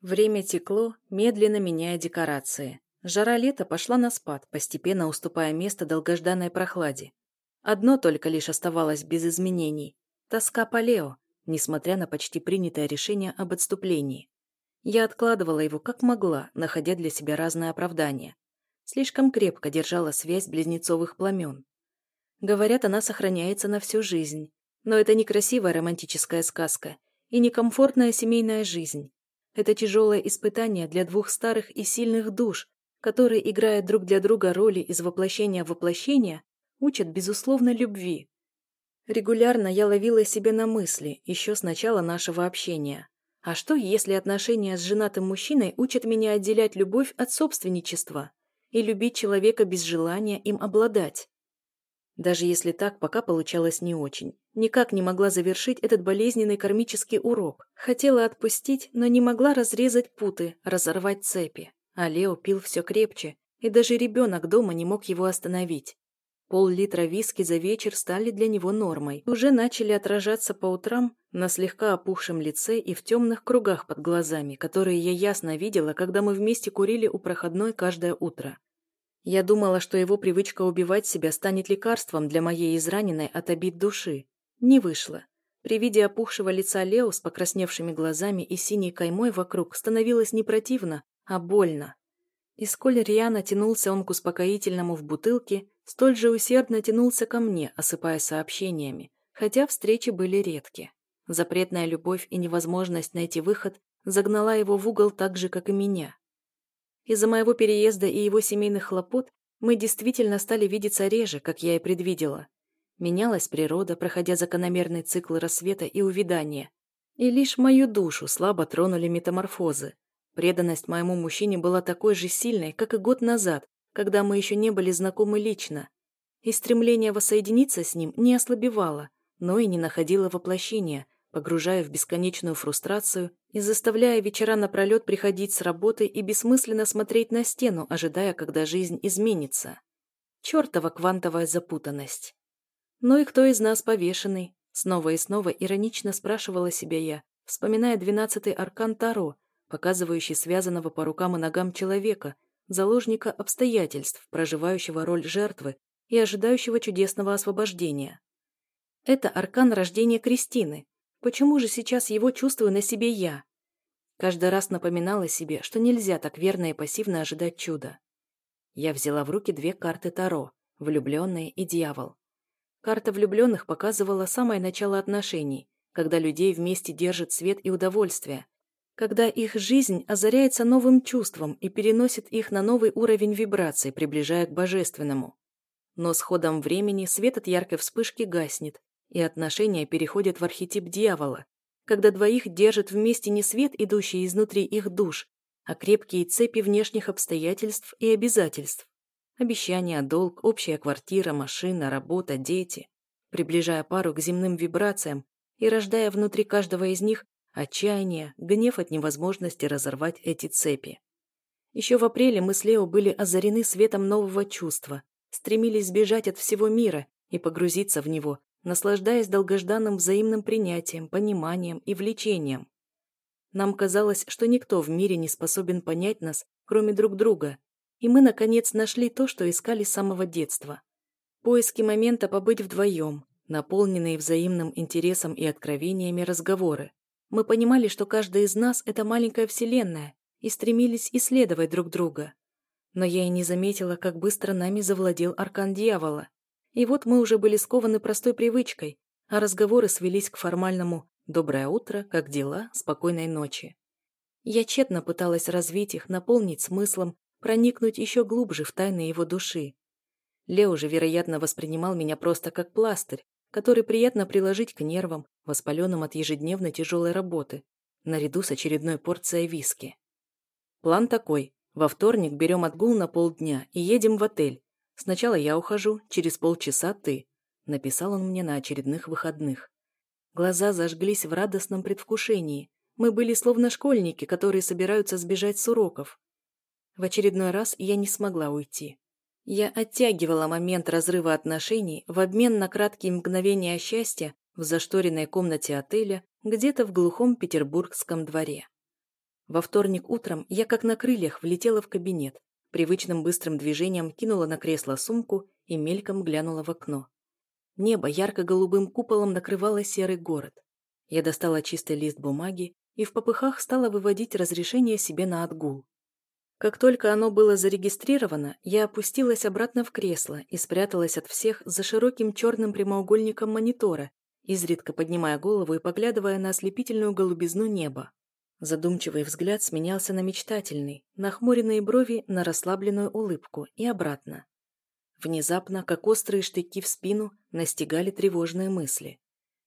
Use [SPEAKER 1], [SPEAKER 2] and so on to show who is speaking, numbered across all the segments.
[SPEAKER 1] Время текло, медленно меняя декорации. Жара лета пошла на спад, постепенно уступая место долгожданной прохладе. Одно только лишь оставалось без изменений – тоска по Лео, несмотря на почти принятое решение об отступлении. Я откладывала его как могла, находя для себя разные оправдания. Слишком крепко держала связь близнецовых пламен. Говорят, она сохраняется на всю жизнь. Но это не красивая романтическая сказка и не комфортная семейная жизнь. Это тяжелое испытание для двух старых и сильных душ, которые, играя друг для друга роли из воплощения в воплощение, учат, безусловно, любви. Регулярно я ловила себя на мысли, еще с начала нашего общения. А что, если отношения с женатым мужчиной учат меня отделять любовь от собственничества и любить человека без желания им обладать? Даже если так, пока получалось не очень. Никак не могла завершить этот болезненный кармический урок. Хотела отпустить, но не могла разрезать путы, разорвать цепи. А Лео пил все крепче, и даже ребенок дома не мог его остановить. Пол-литра виски за вечер стали для него нормой. Уже начали отражаться по утрам на слегка опухшем лице и в темных кругах под глазами, которые я ясно видела, когда мы вместе курили у проходной каждое утро. Я думала, что его привычка убивать себя станет лекарством для моей израненной от обид души. Не вышло. При виде опухшего лица Лео с покрасневшими глазами и синей каймой вокруг становилось не противно, а больно. И сколь рьяно тянулся он к успокоительному в бутылке, столь же усердно тянулся ко мне, осыпая сообщениями, хотя встречи были редки. Запретная любовь и невозможность найти выход загнала его в угол так же, как и меня. Из-за моего переезда и его семейных хлопот мы действительно стали видеться реже, как я и предвидела. Менялась природа, проходя закономерный цикл рассвета и увядания. И лишь мою душу слабо тронули метаморфозы. Преданность моему мужчине была такой же сильной, как и год назад, когда мы еще не были знакомы лично. И стремление воссоединиться с ним не ослабевало, но и не находило воплощения – погружая в бесконечную фрустрацию и заставляя вечера напролет приходить с работы и бессмысленно смотреть на стену, ожидая, когда жизнь изменится. Чертова квантовая запутанность. «Ну и кто из нас повешенный?» Снова и снова иронично спрашивала себя я, вспоминая двенадцатый аркан Таро, показывающий связанного по рукам и ногам человека, заложника обстоятельств, проживающего роль жертвы и ожидающего чудесного освобождения. Это аркан рождения Кристины, Почему же сейчас его чувствую на себе я? Каждый раз напоминала себе, что нельзя так верно и пассивно ожидать чуда. Я взяла в руки две карты Таро – влюбленные и дьявол. Карта влюбленных показывала самое начало отношений, когда людей вместе держит свет и удовольствие, когда их жизнь озаряется новым чувством и переносит их на новый уровень вибраций, приближая к божественному. Но с ходом времени свет от яркой вспышки гаснет, и отношения переходят в архетип дьявола, когда двоих держит вместе не свет, идущий изнутри их душ, а крепкие цепи внешних обстоятельств и обязательств. Обещания, долг, общая квартира, машина, работа, дети. Приближая пару к земным вибрациям и рождая внутри каждого из них отчаяние, гнев от невозможности разорвать эти цепи. Еще в апреле мы с Лео были озарены светом нового чувства, стремились сбежать от всего мира и погрузиться в него, наслаждаясь долгожданным взаимным принятием, пониманием и влечением. Нам казалось, что никто в мире не способен понять нас, кроме друг друга, и мы, наконец, нашли то, что искали с самого детства. Поиски момента побыть вдвоем, наполненные взаимным интересом и откровениями разговоры. Мы понимали, что каждый из нас – это маленькая вселенная, и стремились исследовать друг друга. Но я и не заметила, как быстро нами завладел аркан дьявола, и вот мы уже были скованы простой привычкой, а разговоры свелись к формальному «доброе утро», «как дела», «спокойной ночи». Я тщетно пыталась развить их, наполнить смыслом, проникнуть еще глубже в тайны его души. Лео же, вероятно, воспринимал меня просто как пластырь, который приятно приложить к нервам, воспаленным от ежедневной тяжелой работы, наряду с очередной порцией виски. План такой. Во вторник берем отгул на полдня и едем в отель, Сначала я ухожу, через полчаса ты», — написал он мне на очередных выходных. Глаза зажглись в радостном предвкушении. Мы были словно школьники, которые собираются сбежать с уроков. В очередной раз я не смогла уйти. Я оттягивала момент разрыва отношений в обмен на краткие мгновения счастья в зашторенной комнате отеля где-то в глухом петербургском дворе. Во вторник утром я как на крыльях влетела в кабинет, привычным быстрым движением кинула на кресло сумку и мельком глянула в окно. Небо ярко-голубым куполом накрывало серый город. Я достала чистый лист бумаги и в попыхах стала выводить разрешение себе на отгул. Как только оно было зарегистрировано, я опустилась обратно в кресло и спряталась от всех за широким черным прямоугольником монитора, изредка поднимая голову и поглядывая на ослепительную голубизну неба. Задумчивый взгляд сменялся на мечтательный, нахмуренные брови на расслабленную улыбку и обратно. Внезапно, как острые штыки в спину, настигали тревожные мысли.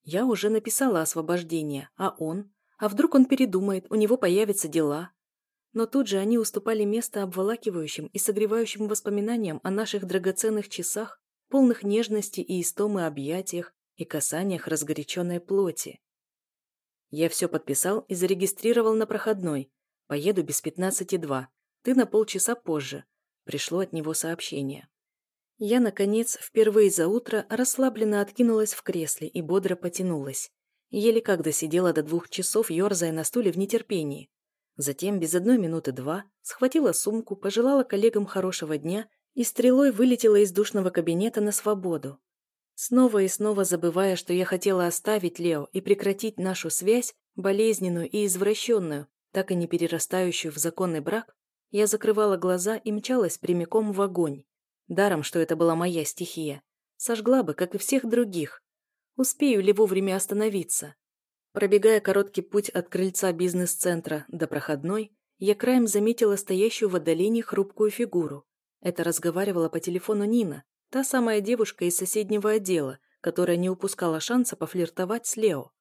[SPEAKER 1] Я уже написала освобождение, а он? А вдруг он передумает, у него появятся дела? Но тут же они уступали место обволакивающим и согревающим воспоминаниям о наших драгоценных часах, полных нежности и истомы объятиях и касаниях разгоряченной плоти. Я все подписал и зарегистрировал на проходной. Поеду без пятнадцати два. Ты на полчаса позже. Пришло от него сообщение. Я, наконец, впервые за утро расслабленно откинулась в кресле и бодро потянулась. Еле как досидела до двух часов, ерзая на стуле в нетерпении. Затем, без одной минуты два, схватила сумку, пожелала коллегам хорошего дня и стрелой вылетела из душного кабинета на свободу. Снова и снова забывая, что я хотела оставить Лео и прекратить нашу связь, болезненную и извращенную, так и не перерастающую в законный брак, я закрывала глаза и мчалась прямиком в огонь. Даром, что это была моя стихия. Сожгла бы, как и всех других. Успею ли вовремя остановиться? Пробегая короткий путь от крыльца бизнес-центра до проходной, я краем заметила стоящую в отдалении хрупкую фигуру. Это разговаривала по телефону Нина, Та самая девушка из соседнего отдела, которая не упускала шанса пофлиртовать с Лео.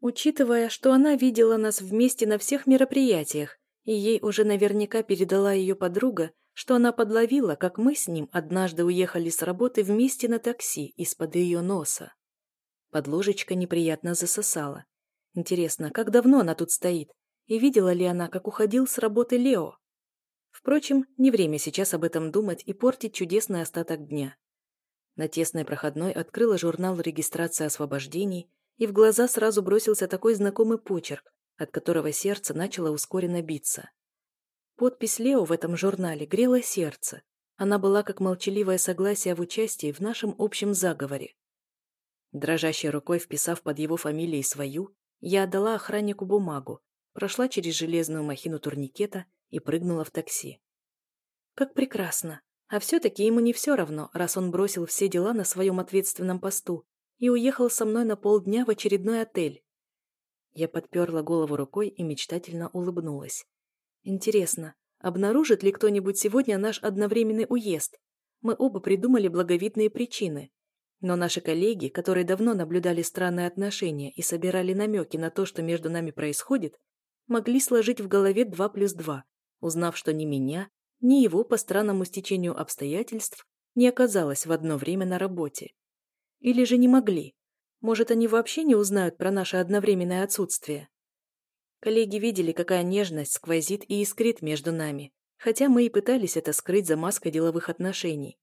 [SPEAKER 1] Учитывая, что она видела нас вместе на всех мероприятиях, и ей уже наверняка передала ее подруга, что она подловила, как мы с ним однажды уехали с работы вместе на такси из-под ее носа. Подложечка неприятно засосала. Интересно, как давно она тут стоит? И видела ли она, как уходил с работы Лео? Впрочем, не время сейчас об этом думать и портить чудесный остаток дня. На тесной проходной открыла журнал регистрации освобождений, и в глаза сразу бросился такой знакомый почерк, от которого сердце начало ускоренно биться. Подпись Лео в этом журнале грела сердце. Она была как молчаливое согласие в участии в нашем общем заговоре. Дрожащей рукой вписав под его фамилией свою, я отдала охраннику бумагу, прошла через железную махину турникета и прыгнула в такси. Как прекрасно! А все-таки ему не все равно, раз он бросил все дела на своем ответственном посту и уехал со мной на полдня в очередной отель. Я подперла голову рукой и мечтательно улыбнулась. Интересно, обнаружит ли кто-нибудь сегодня наш одновременный уезд? Мы оба придумали благовидные причины. Но наши коллеги, которые давно наблюдали странные отношения и собирали намеки на то, что между нами происходит, могли сложить в голове два плюс два, узнав, что ни меня, ни его по странному стечению обстоятельств не оказалось в одно время на работе. Или же не могли. Может, они вообще не узнают про наше одновременное отсутствие. Коллеги видели, какая нежность сквозит и искрит между нами, хотя мы и пытались это скрыть за маской деловых отношений.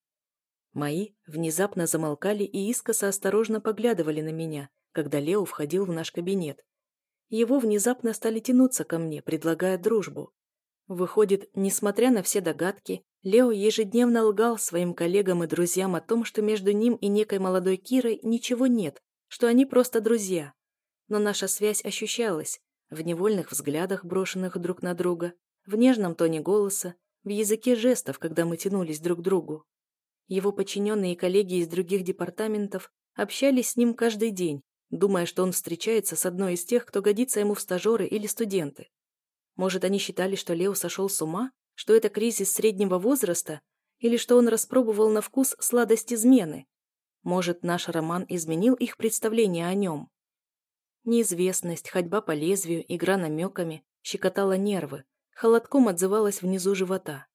[SPEAKER 1] Мои внезапно замолкали и искоса осторожно поглядывали на меня, когда Лео входил в наш кабинет. Его внезапно стали тянуться ко мне, предлагая дружбу. Выходит, несмотря на все догадки, Лео ежедневно лгал своим коллегам и друзьям о том, что между ним и некой молодой Кирой ничего нет, что они просто друзья. Но наша связь ощущалась в невольных взглядах, брошенных друг на друга, в нежном тоне голоса, в языке жестов, когда мы тянулись друг к другу. Его подчиненные и коллеги из других департаментов общались с ним каждый день, думая, что он встречается с одной из тех, кто годится ему в стажеры или студенты. Может, они считали, что Лео сошел с ума, что это кризис среднего возраста, или что он распробовал на вкус сладость измены. Может, наш роман изменил их представление о нем. Неизвестность, ходьба по лезвию, игра намеками щекотала нервы, холодком отзывалась внизу живота.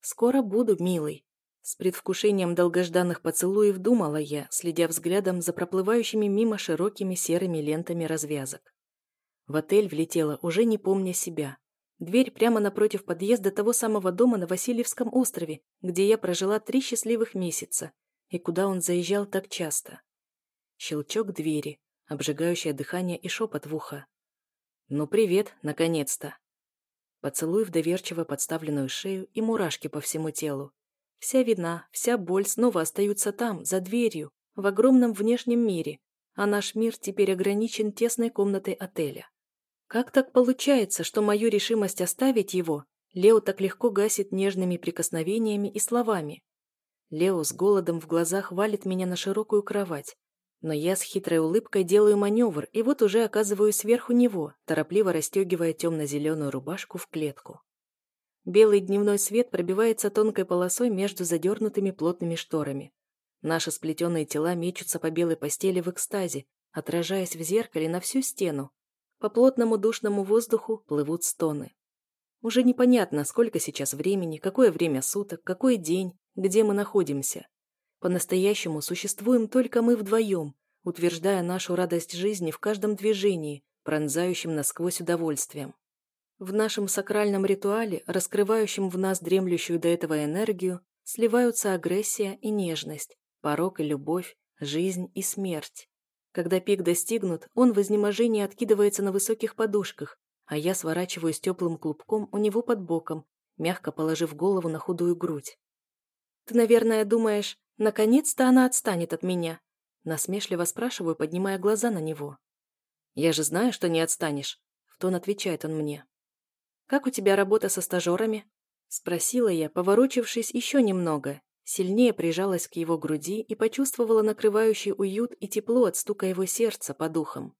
[SPEAKER 1] «Скоро буду, милый», с предвкушением долгожданных поцелуев думала я, следя взглядом за проплывающими мимо широкими серыми лентами развязок. В отель влетела, уже не помня себя. Дверь прямо напротив подъезда того самого дома на Васильевском острове, где я прожила три счастливых месяца, и куда он заезжал так часто. Щелчок двери, обжигающее дыхание и шепот в ухо. «Ну, привет, наконец-то!» Поцелуй в доверчиво подставленную шею и мурашки по всему телу. Вся вина, вся боль снова остаются там, за дверью, в огромном внешнем мире, а наш мир теперь ограничен тесной комнатой отеля. Как так получается, что мою решимость оставить его Лео так легко гасит нежными прикосновениями и словами? Лео с голодом в глазах валит меня на широкую кровать, но я с хитрой улыбкой делаю маневр и вот уже оказываюсь сверху него, торопливо расстегивая темно-зеленую рубашку в клетку. Белый дневной свет пробивается тонкой полосой между задернутыми плотными шторами. Наши сплетенные тела мечутся по белой постели в экстазе, отражаясь в зеркале на всю стену. По плотному душному воздуху плывут стоны. Уже непонятно, сколько сейчас времени, какое время суток, какой день, где мы находимся. По-настоящему существуем только мы вдвоем, утверждая нашу радость жизни в каждом движении, пронзающим насквозь удовольствием. В нашем сакральном ритуале, раскрывающем в нас дремлющую до этого энергию, сливаются агрессия и нежность, порок и любовь, жизнь и смерть. Когда пик достигнут, он в изнеможении откидывается на высоких подушках, а я сворачиваюсь теплым клубком у него под боком, мягко положив голову на худую грудь. «Ты, наверное, думаешь, наконец-то она отстанет от меня?» Насмешливо спрашиваю, поднимая глаза на него. «Я же знаю, что не отстанешь», — в тон отвечает он мне. «Как у тебя работа со стажерами?» — спросила я, поворочившись еще немного, Сильнее прижалась к его груди и почувствовала накрывающий уют и тепло от стука его сердца по духам.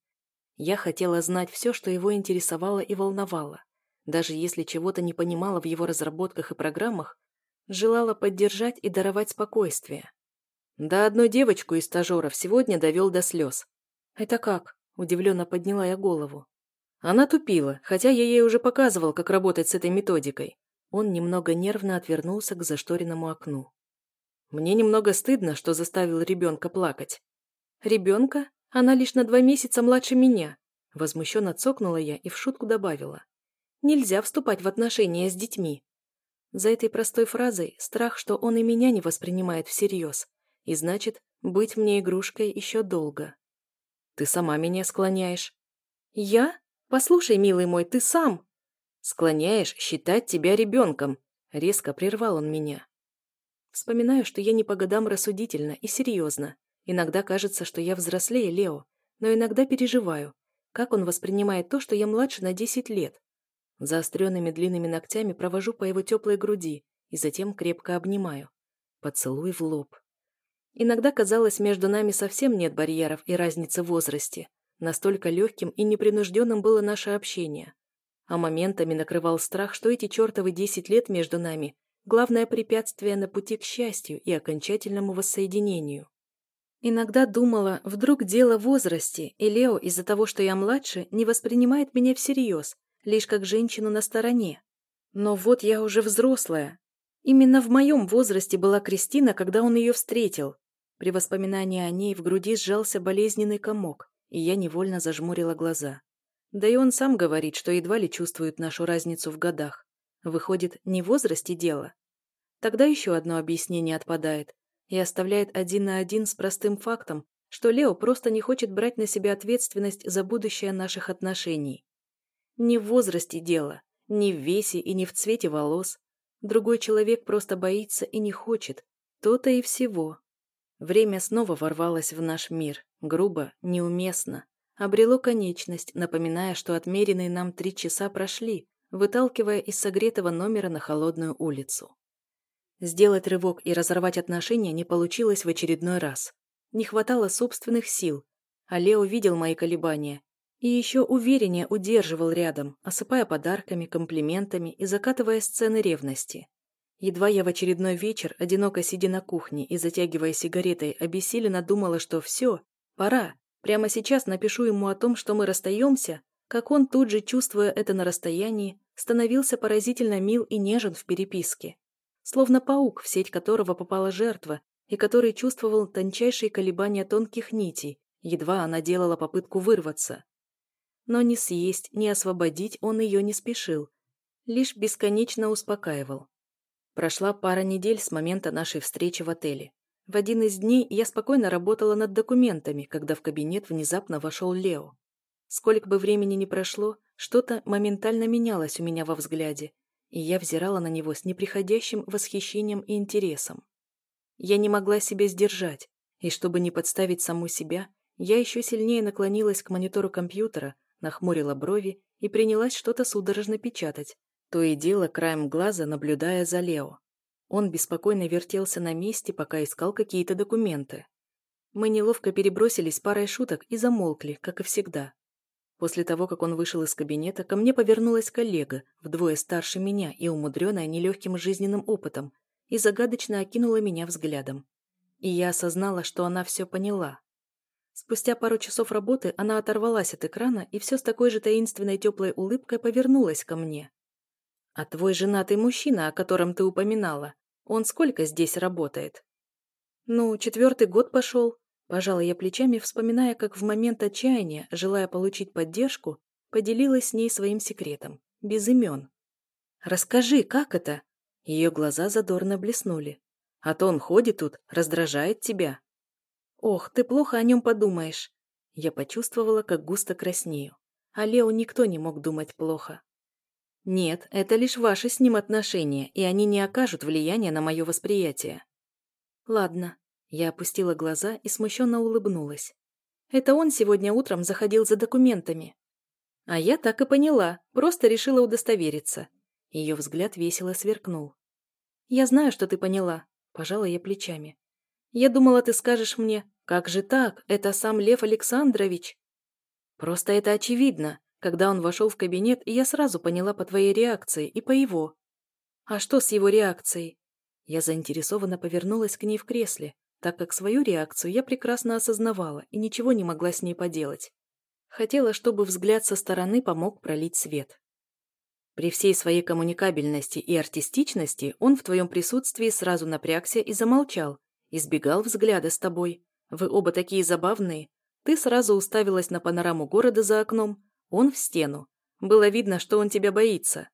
[SPEAKER 1] Я хотела знать все, что его интересовало и волновало. Даже если чего-то не понимала в его разработках и программах, желала поддержать и даровать спокойствие. Да одну девочку из стажеров сегодня довел до слез. «Это как?» – удивленно подняла я голову. Она тупила, хотя я ей уже показывал, как работать с этой методикой. Он немного нервно отвернулся к зашторенному окну. Мне немного стыдно, что заставил ребенка плакать. Ребенка? Она лишь на два месяца младше меня. Возмущенно цокнула я и в шутку добавила. Нельзя вступать в отношения с детьми. За этой простой фразой страх, что он и меня не воспринимает всерьез. И значит, быть мне игрушкой еще долго. Ты сама меня склоняешь. Я? Послушай, милый мой, ты сам. Склоняешь считать тебя ребенком. Резко прервал он меня. Вспоминаю, что я не по годам рассудительно и серьезно. Иногда кажется, что я взрослее Лео, но иногда переживаю, как он воспринимает то, что я младше на 10 лет. Заостренными длинными ногтями провожу по его теплой груди и затем крепко обнимаю. Поцелуй в лоб. Иногда казалось, между нами совсем нет барьеров и разницы в возрасте. Настолько легким и непринужденным было наше общение. А моментами накрывал страх, что эти чертовы 10 лет между нами главное препятствие на пути к счастью и окончательному воссоединению. Иногда думала, вдруг дело в возрасте, и Лео из-за того, что я младше, не воспринимает меня всерьез, лишь как женщину на стороне. Но вот я уже взрослая. Именно в моем возрасте была Кристина, когда он ее встретил. При воспоминании о ней в груди сжался болезненный комок, и я невольно зажмурила глаза. Да и он сам говорит, что едва ли чувствует нашу разницу в годах. Выходит, не в возрасте дело. Тогда еще одно объяснение отпадает и оставляет один на один с простым фактом, что Лео просто не хочет брать на себя ответственность за будущее наших отношений. Не в возрасте дело, не в весе и не в цвете волос. Другой человек просто боится и не хочет. То-то и всего. Время снова ворвалось в наш мир, грубо, неуместно. Обрело конечность, напоминая, что отмеренные нам три часа прошли, выталкивая из согретого номера на холодную улицу. Сделать рывок и разорвать отношения не получилось в очередной раз. Не хватало собственных сил, а Лео видел мои колебания и еще увереннее удерживал рядом, осыпая подарками, комплиментами и закатывая сцены ревности. Едва я в очередной вечер, одиноко сидя на кухне и затягивая сигаретой, обессиленно думала, что все, пора, прямо сейчас напишу ему о том, что мы расстаемся, как он тут же, чувствуя это на расстоянии, становился поразительно мил и нежен в переписке. Словно паук, в сеть которого попала жертва, и который чувствовал тончайшие колебания тонких нитей, едва она делала попытку вырваться. Но ни съесть, ни освободить он ее не спешил, лишь бесконечно успокаивал. Прошла пара недель с момента нашей встречи в отеле. В один из дней я спокойно работала над документами, когда в кабинет внезапно вошел Лео. Сколько бы времени ни прошло, что-то моментально менялось у меня во взгляде, и я взирала на него с неприходящим восхищением и интересом. Я не могла себя сдержать, и чтобы не подставить саму себя, я еще сильнее наклонилась к монитору компьютера, нахмурила брови и принялась что-то судорожно печатать, то и дело краем глаза наблюдая за Лео. Он беспокойно вертелся на месте, пока искал какие-то документы. Мы неловко перебросились парой шуток и замолкли, как и всегда. После того, как он вышел из кабинета, ко мне повернулась коллега, вдвое старше меня и умудренная нелегким жизненным опытом, и загадочно окинула меня взглядом. И я осознала, что она все поняла. Спустя пару часов работы она оторвалась от экрана и все с такой же таинственной теплой улыбкой повернулась ко мне. «А твой женатый мужчина, о котором ты упоминала, он сколько здесь работает?» «Ну, четвертый год пошел», Пожала я плечами, вспоминая, как в момент отчаяния, желая получить поддержку, поделилась с ней своим секретом, без имен. «Расскажи, как это?» Ее глаза задорно блеснули. «А то он ходит тут, раздражает тебя». «Ох, ты плохо о нем подумаешь». Я почувствовала, как густо краснею. А Лео никто не мог думать плохо. «Нет, это лишь ваши с ним отношения, и они не окажут влияния на мое восприятие». «Ладно, я опустила глаза и смущенно улыбнулась. Это он сегодня утром заходил за документами. А я так и поняла, просто решила удостовериться. Ее взгляд весело сверкнул. «Я знаю, что ты поняла», – пожала я плечами. «Я думала, ты скажешь мне, как же так, это сам Лев Александрович?» «Просто это очевидно. Когда он вошел в кабинет, я сразу поняла по твоей реакции и по его». «А что с его реакцией?» Я заинтересованно повернулась к ней в кресле, так как свою реакцию я прекрасно осознавала и ничего не могла с ней поделать. Хотела, чтобы взгляд со стороны помог пролить свет. При всей своей коммуникабельности и артистичности он в твоем присутствии сразу напрягся и замолчал, избегал взгляда с тобой. Вы оба такие забавные. Ты сразу уставилась на панораму города за окном, он в стену. Было видно, что он тебя боится.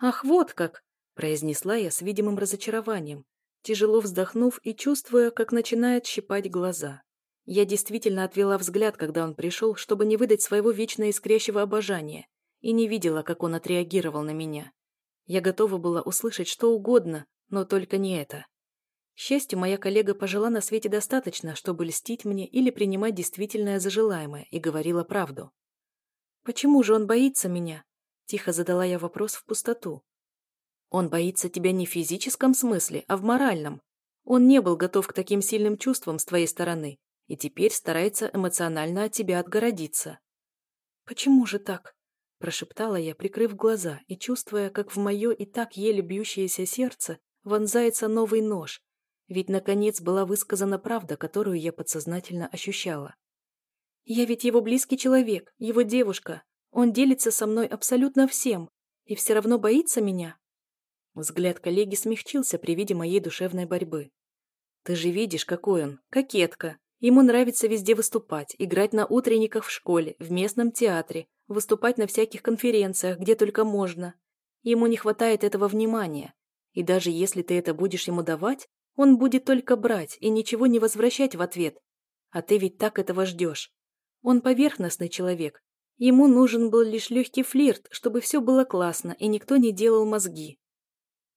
[SPEAKER 1] «Ах, вот как!» – произнесла я с видимым разочарованием, тяжело вздохнув и чувствуя, как начинает щипать глаза. Я действительно отвела взгляд, когда он пришел, чтобы не выдать своего вечно искрящего обожания, и не видела, как он отреагировал на меня. Я готова была услышать что угодно, но только не это. К счастью, моя коллега пожила на свете достаточно, чтобы льстить мне или принимать действительное за желаемое, и говорила правду. «Почему же он боится меня?» Тихо задала я вопрос в пустоту. Он боится тебя не в физическом смысле, а в моральном. Он не был готов к таким сильным чувствам с твоей стороны и теперь старается эмоционально от тебя отгородиться. «Почему же так?» – прошептала я, прикрыв глаза и чувствуя, как в мое и так еле бьющееся сердце вонзается новый нож, ведь, наконец, была высказана правда, которую я подсознательно ощущала. «Я ведь его близкий человек, его девушка. Он делится со мной абсолютно всем и все равно боится меня?» Взгляд коллеги смягчился при виде моей душевной борьбы. «Ты же видишь, какой он, кокетка. Ему нравится везде выступать, играть на утренниках в школе, в местном театре, выступать на всяких конференциях, где только можно. Ему не хватает этого внимания. И даже если ты это будешь ему давать, он будет только брать и ничего не возвращать в ответ. А ты ведь так этого ждешь. Он поверхностный человек. Ему нужен был лишь легкий флирт, чтобы все было классно и никто не делал мозги.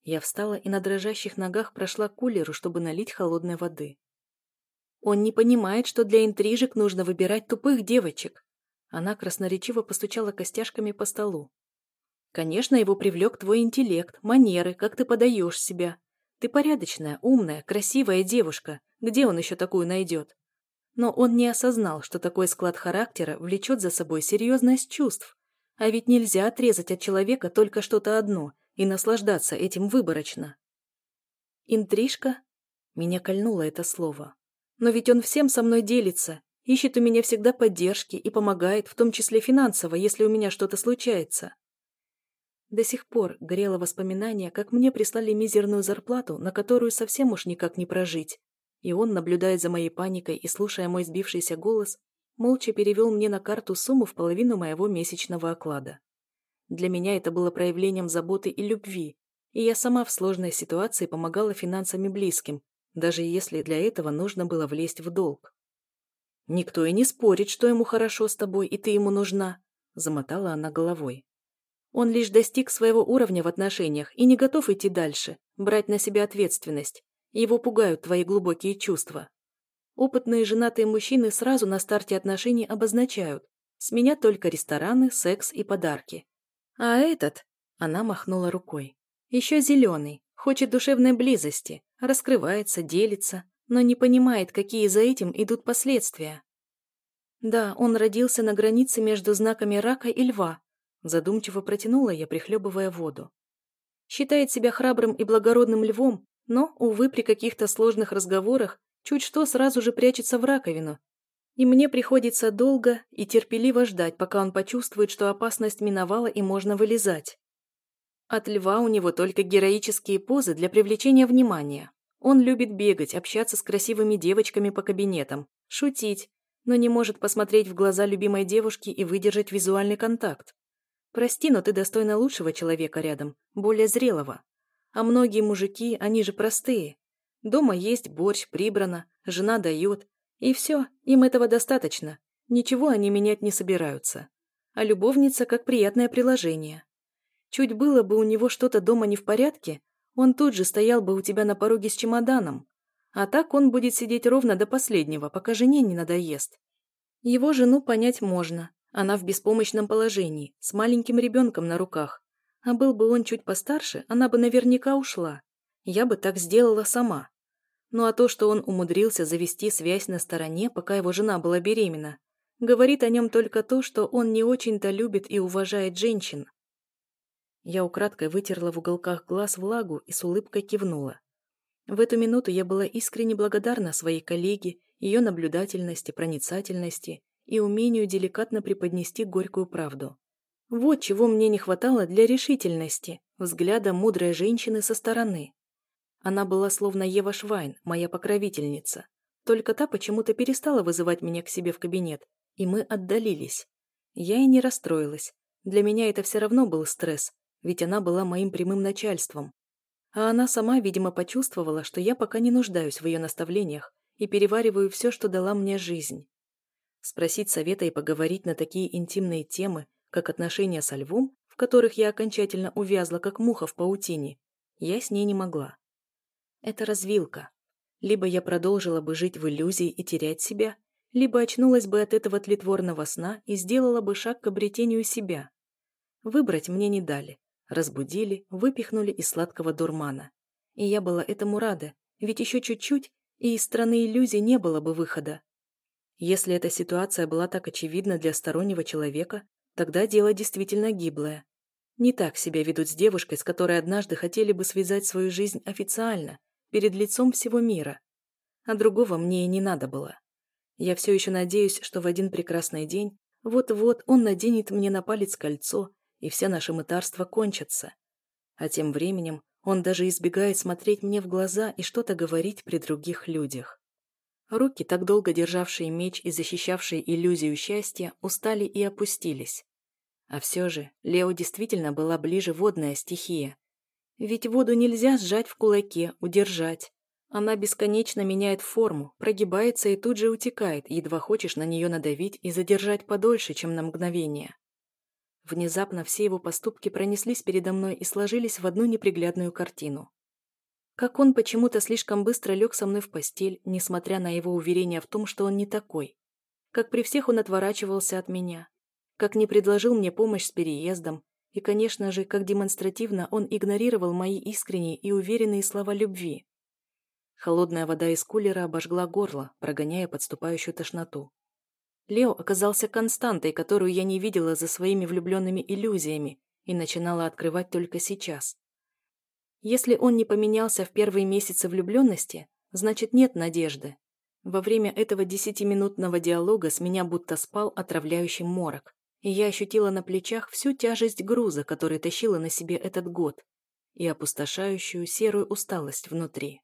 [SPEAKER 1] Я встала и на дрожащих ногах прошла к кулеру, чтобы налить холодной воды. Он не понимает, что для интрижек нужно выбирать тупых девочек. Она красноречиво постучала костяшками по столу. Конечно, его привлек твой интеллект, манеры, как ты подаешь себя. Ты порядочная, умная, красивая девушка. Где он еще такую найдет? Но он не осознал, что такой склад характера влечет за собой серьезность чувств. А ведь нельзя отрезать от человека только что-то одно – и наслаждаться этим выборочно. Интрижка? Меня кольнуло это слово. Но ведь он всем со мной делится, ищет у меня всегда поддержки и помогает, в том числе финансово, если у меня что-то случается. До сих пор грело воспоминание, как мне прислали мизерную зарплату, на которую совсем уж никак не прожить. И он, наблюдая за моей паникой и слушая мой сбившийся голос, молча перевел мне на карту сумму в половину моего месячного оклада. Для меня это было проявлением заботы и любви, и я сама в сложной ситуации помогала финансами близким, даже если для этого нужно было влезть в долг. «Никто и не спорит, что ему хорошо с тобой, и ты ему нужна», замотала она головой. Он лишь достиг своего уровня в отношениях и не готов идти дальше, брать на себя ответственность. Его пугают твои глубокие чувства. Опытные женатые мужчины сразу на старте отношений обозначают «с меня только рестораны, секс и подарки». А этот, она махнула рукой, еще зеленый, хочет душевной близости, раскрывается, делится, но не понимает, какие за этим идут последствия. Да, он родился на границе между знаками рака и льва, задумчиво протянула я, прихлебывая воду. Считает себя храбрым и благородным львом, но, увы, при каких-то сложных разговорах чуть что сразу же прячется в раковину. И мне приходится долго и терпеливо ждать, пока он почувствует, что опасность миновала и можно вылезать. От льва у него только героические позы для привлечения внимания. Он любит бегать, общаться с красивыми девочками по кабинетам, шутить, но не может посмотреть в глаза любимой девушки и выдержать визуальный контакт. Прости, но ты достойна лучшего человека рядом, более зрелого. А многие мужики, они же простые. Дома есть борщ, прибрано, жена дает. И все, им этого достаточно. Ничего они менять не собираются. А любовница как приятное приложение. Чуть было бы у него что-то дома не в порядке, он тут же стоял бы у тебя на пороге с чемоданом. А так он будет сидеть ровно до последнего, пока жене не надоест. Его жену понять можно. Она в беспомощном положении, с маленьким ребенком на руках. А был бы он чуть постарше, она бы наверняка ушла. Я бы так сделала сама. Ну а то, что он умудрился завести связь на стороне, пока его жена была беременна, говорит о нем только то, что он не очень-то любит и уважает женщин. Я украдкой вытерла в уголках глаз влагу и с улыбкой кивнула. В эту минуту я была искренне благодарна своей коллеге, ее наблюдательности, проницательности и умению деликатно преподнести горькую правду. Вот чего мне не хватало для решительности, взгляда мудрой женщины со стороны. Она была словно Ева Швайн, моя покровительница. Только та почему-то перестала вызывать меня к себе в кабинет, и мы отдалились. Я и не расстроилась. Для меня это все равно был стресс, ведь она была моим прямым начальством. А она сама, видимо, почувствовала, что я пока не нуждаюсь в ее наставлениях и перевариваю все, что дала мне жизнь. Спросить совета и поговорить на такие интимные темы, как отношения со львом, в которых я окончательно увязла, как муха в паутине, я с ней не могла. Это развилка. Либо я продолжила бы жить в иллюзии и терять себя, либо очнулась бы от этого тлетворного сна и сделала бы шаг к обретению себя. Выбрать мне не дали. Разбудили, выпихнули из сладкого дурмана. И я была этому рада, ведь еще чуть-чуть, и из страны иллюзий не было бы выхода. Если эта ситуация была так очевидна для стороннего человека, тогда дело действительно гиблое. Не так себя ведут с девушкой, с которой однажды хотели бы связать свою жизнь официально, перед лицом всего мира. А другого мне и не надо было. Я все еще надеюсь, что в один прекрасный день вот-вот он наденет мне на палец кольцо, и все наши мытарства кончатся. А тем временем он даже избегает смотреть мне в глаза и что-то говорить при других людях. Руки, так долго державшие меч и защищавшие иллюзию счастья, устали и опустились. А все же Лео действительно была ближе водная стихия. Ведь воду нельзя сжать в кулаке, удержать. Она бесконечно меняет форму, прогибается и тут же утекает, едва хочешь на нее надавить и задержать подольше, чем на мгновение. Внезапно все его поступки пронеслись передо мной и сложились в одну неприглядную картину. Как он почему-то слишком быстро лег со мной в постель, несмотря на его уверение в том, что он не такой. Как при всех он отворачивался от меня. Как не предложил мне помощь с переездом. И, конечно же, как демонстративно он игнорировал мои искренние и уверенные слова любви. Холодная вода из кулера обожгла горло, прогоняя подступающую тошноту. Лео оказался константой, которую я не видела за своими влюбленными иллюзиями и начинала открывать только сейчас. Если он не поменялся в первые месяцы влюбленности, значит нет надежды. Во время этого десятиминутного диалога с меня будто спал отравляющий морок, и я ощутила на плечах всю тяжесть груза, который тащила на себе этот год, и опустошающую серую усталость внутри.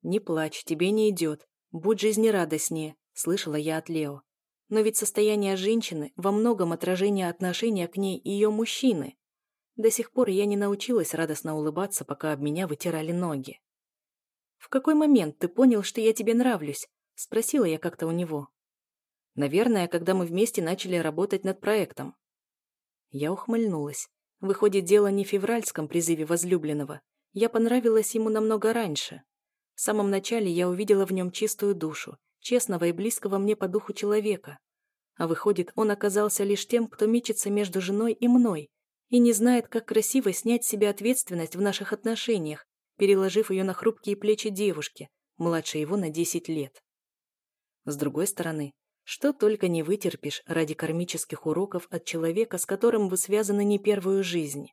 [SPEAKER 1] «Не плачь, тебе не идет. Будь жизнерадостнее», — слышала я от Лео. Но ведь состояние женщины во многом отражение отношения к ней ее мужчины. До сих пор я не научилась радостно улыбаться, пока об меня вытирали ноги. «В какой момент ты понял, что я тебе нравлюсь?» – спросила я как-то у него. «Наверное, когда мы вместе начали работать над проектом. Я ухмыльнулась. Выходит, дело не в февральском призыве возлюбленного. Я понравилась ему намного раньше. В самом начале я увидела в нем чистую душу, честного и близкого мне по духу человека. А выходит, он оказался лишь тем, кто мечется между женой и мной и не знает, как красиво снять с себя ответственность в наших отношениях, переложив ее на хрупкие плечи девушки, младше его на 10 лет. С другой стороны, что только не вытерпишь ради кармических уроков от человека, с которым вы связаны не первую жизнь.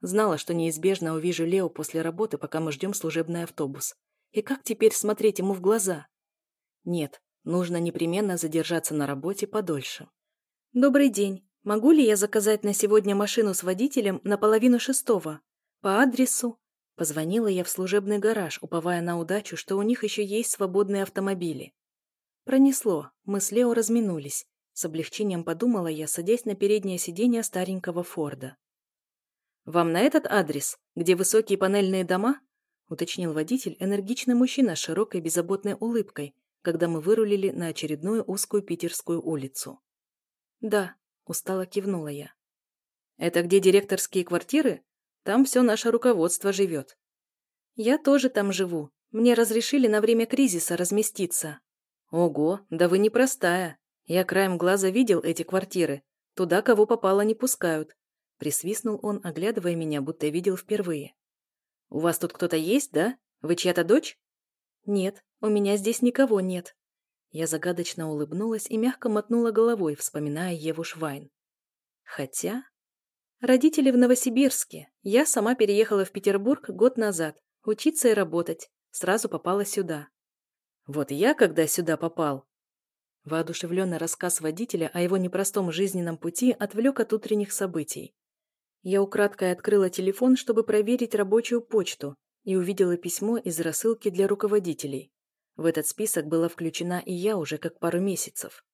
[SPEAKER 1] Знала, что неизбежно увижу Лео после работы, пока мы ждем служебный автобус. И как теперь смотреть ему в глаза? Нет, нужно непременно задержаться на работе подольше. «Добрый день. Могу ли я заказать на сегодня машину с водителем на половину шестого? По адресу?» Позвонила я в служебный гараж, уповая на удачу, что у них еще есть свободные автомобили. Пронесло, мы с Лео разминулись. С облегчением подумала я, садясь на переднее сиденье старенького Форда. «Вам на этот адрес, где высокие панельные дома?» уточнил водитель, энергичный мужчина с широкой беззаботной улыбкой, когда мы вырулили на очередную узкую питерскую улицу. «Да», — устало кивнула я. «Это где директорские квартиры? Там все наше руководство живет». «Я тоже там живу. Мне разрешили на время кризиса разместиться». «Ого, да вы непростая. Я краем глаза видел эти квартиры. Туда кого попало не пускают». Присвистнул он, оглядывая меня, будто видел впервые. «У вас тут кто-то есть, да? Вы чья-то дочь?» «Нет, у меня здесь никого нет». Я загадочно улыбнулась и мягко мотнула головой, вспоминая Еву Швайн. Хотя... Родители в Новосибирске. Я сама переехала в Петербург год назад. Учиться и работать. Сразу попала сюда. Вот я, когда сюда попал... Воодушевленный рассказ водителя о его непростом жизненном пути отвлек от утренних событий. Я украдкой открыла телефон, чтобы проверить рабочую почту, и увидела письмо из рассылки для руководителей. В этот список была включена и я уже как пару месяцев.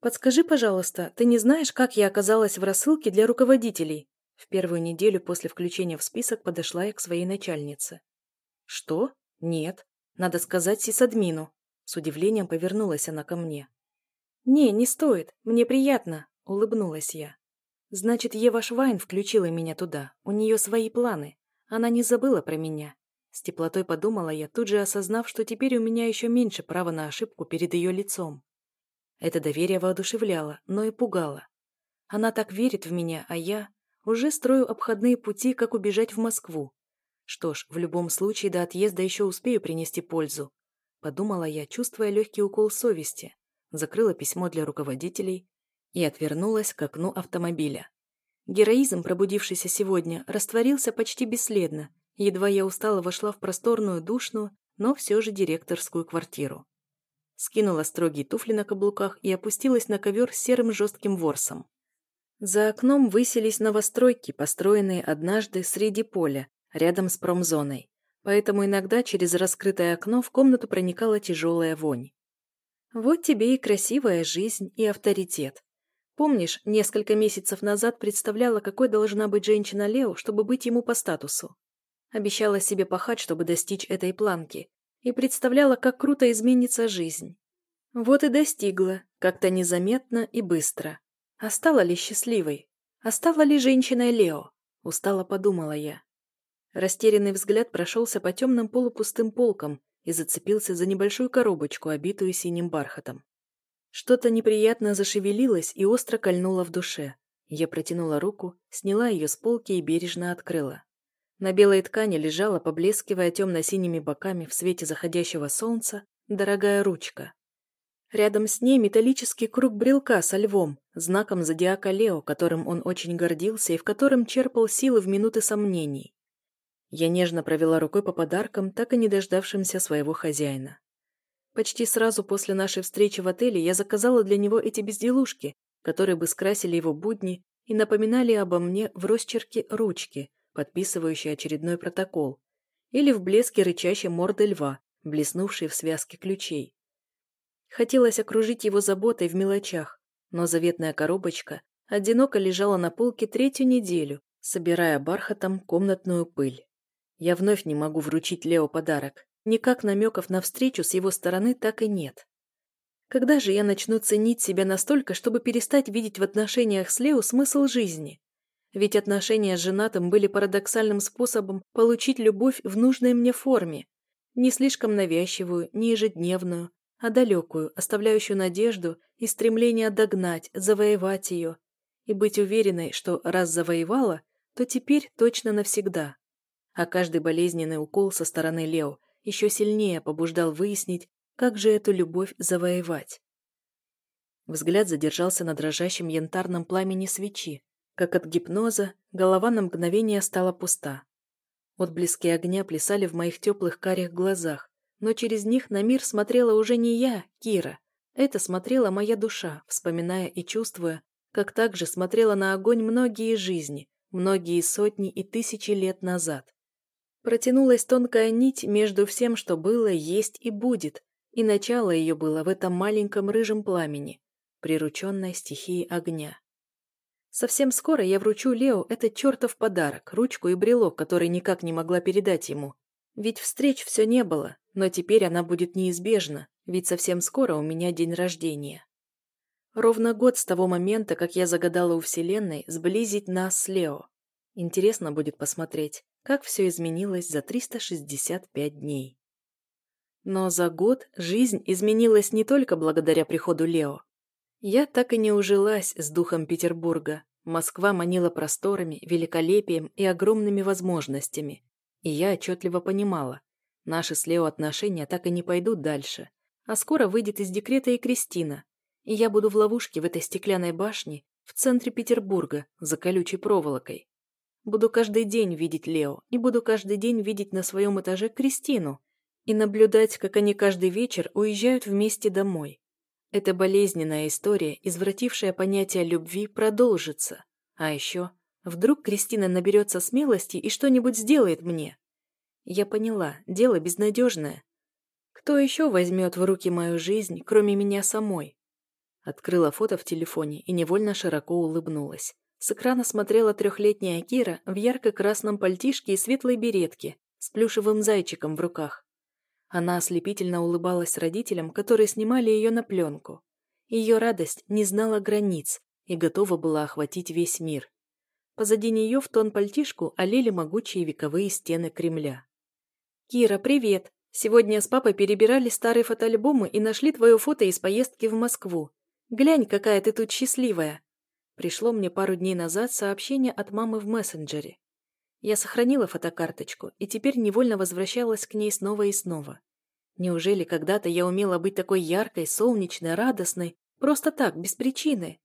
[SPEAKER 1] «Подскажи, пожалуйста, ты не знаешь, как я оказалась в рассылке для руководителей?» В первую неделю после включения в список подошла я к своей начальнице. «Что? Нет. Надо сказать сисадмину». С удивлением повернулась она ко мне. «Не, не стоит. Мне приятно», — улыбнулась я. «Значит, Ева Швайн включила меня туда. У нее свои планы. Она не забыла про меня. С теплотой подумала я, тут же осознав, что теперь у меня еще меньше права на ошибку перед ее лицом. Это доверие воодушевляло, но и пугало. Она так верит в меня, а я уже строю обходные пути, как убежать в Москву. Что ж, в любом случае до отъезда еще успею принести пользу. Подумала я, чувствуя легкий укол совести. Закрыла письмо для руководителей и отвернулась к окну автомобиля. Героизм, пробудившийся сегодня, растворился почти бесследно, Едва я устала вошла в просторную, душную, но все же директорскую квартиру. Скинула строгие туфли на каблуках и опустилась на ковер с серым жестким ворсом. За окном высились новостройки, построенные однажды среди поля, рядом с промзоной. Поэтому иногда через раскрытое окно в комнату проникала тяжелая вонь. Вот тебе и красивая жизнь, и авторитет. Помнишь, несколько месяцев назад представляла, какой должна быть женщина Лео, чтобы быть ему по статусу? Обещала себе пахать, чтобы достичь этой планки, и представляла, как круто изменится жизнь. Вот и достигла, как-то незаметно и быстро. А стала ли счастливой? А стала ли женщиной Лео? Устало подумала я. Растерянный взгляд прошелся по темным полупустым полкам и зацепился за небольшую коробочку, обитую синим бархатом. Что-то неприятно зашевелилось и остро кольнуло в душе. Я протянула руку, сняла ее с полки и бережно открыла. На белой ткани лежала, поблескивая темно-синими боками в свете заходящего солнца, дорогая ручка. Рядом с ней металлический круг брелка со львом, знаком зодиака Лео, которым он очень гордился и в котором черпал силы в минуты сомнений. Я нежно провела рукой по подаркам, так и не дождавшимся своего хозяина. Почти сразу после нашей встречи в отеле я заказала для него эти безделушки, которые бы скрасили его будни и напоминали обо мне в росчерке ручки, подписывающий очередной протокол, или в блеске рычащей морды льва, блеснувшей в связке ключей. Хотелось окружить его заботой в мелочах, но заветная коробочка одиноко лежала на полке третью неделю, собирая бархатом комнатную пыль. Я вновь не могу вручить Лео подарок. Никак намеков на встречу с его стороны так и нет. Когда же я начну ценить себя настолько, чтобы перестать видеть в отношениях с Лео смысл жизни? Ведь отношения с женатым были парадоксальным способом получить любовь в нужной мне форме. Не слишком навязчивую, не ежедневную, а далекую, оставляющую надежду и стремление догнать, завоевать ее. И быть уверенной, что раз завоевала, то теперь точно навсегда. А каждый болезненный укол со стороны Лео еще сильнее побуждал выяснить, как же эту любовь завоевать? Взгляд задержался на дрожащем янтарном пламени свечи. Как от гипноза, голова на мгновение стала пуста. Отблески огня плясали в моих теплых карих глазах, но через них на мир смотрела уже не я, Кира. Это смотрела моя душа, вспоминая и чувствуя, как также смотрела на огонь многие жизни, многие сотни и тысячи лет назад. Протянулась тонкая нить между всем, что было, есть и будет, и начало ее было в этом маленьком рыжем пламени, прирученной стихией огня. Совсем скоро я вручу Лео этот чертов подарок, ручку и брелок, который никак не могла передать ему. Ведь встреч все не было, но теперь она будет неизбежна, ведь совсем скоро у меня день рождения. Ровно год с того момента, как я загадала у Вселенной сблизить нас с Лео. Интересно будет посмотреть, как все изменилось за 365 дней. Но за год жизнь изменилась не только благодаря приходу Лео. Я так и не ужилась с духом Петербурга. Москва манила просторами, великолепием и огромными возможностями. И я отчетливо понимала, наши с Лео отношения так и не пойдут дальше. А скоро выйдет из декрета и Кристина. И я буду в ловушке в этой стеклянной башне в центре Петербурга, за колючей проволокой. Буду каждый день видеть Лео и буду каждый день видеть на своем этаже Кристину, и наблюдать, как они каждый вечер уезжают вместе домой. Эта болезненная история, извратившая понятие любви, продолжится. А еще, вдруг Кристина наберется смелости и что-нибудь сделает мне. Я поняла, дело безнадежное. Кто еще возьмет в руки мою жизнь, кроме меня самой? Открыла фото в телефоне и невольно широко улыбнулась. С экрана смотрела трехлетняя Кира в ярко-красном пальтишке и светлой беретке с плюшевым зайчиком в руках. Она ослепительно улыбалась родителям, которые снимали ее на пленку. Ее радость не знала границ и готова была охватить весь мир. Позади нее в тон пальтишку олели могучие вековые стены Кремля. «Кира, привет! Сегодня с папой перебирали старые фотоальбомы и нашли твое фото из поездки в Москву. Глянь, какая ты тут счастливая!» Пришло мне пару дней назад сообщение от мамы в мессенджере. Я сохранила фотокарточку и теперь невольно возвращалась к ней снова и снова. Неужели когда-то я умела быть такой яркой, солнечной, радостной, просто так, без причины?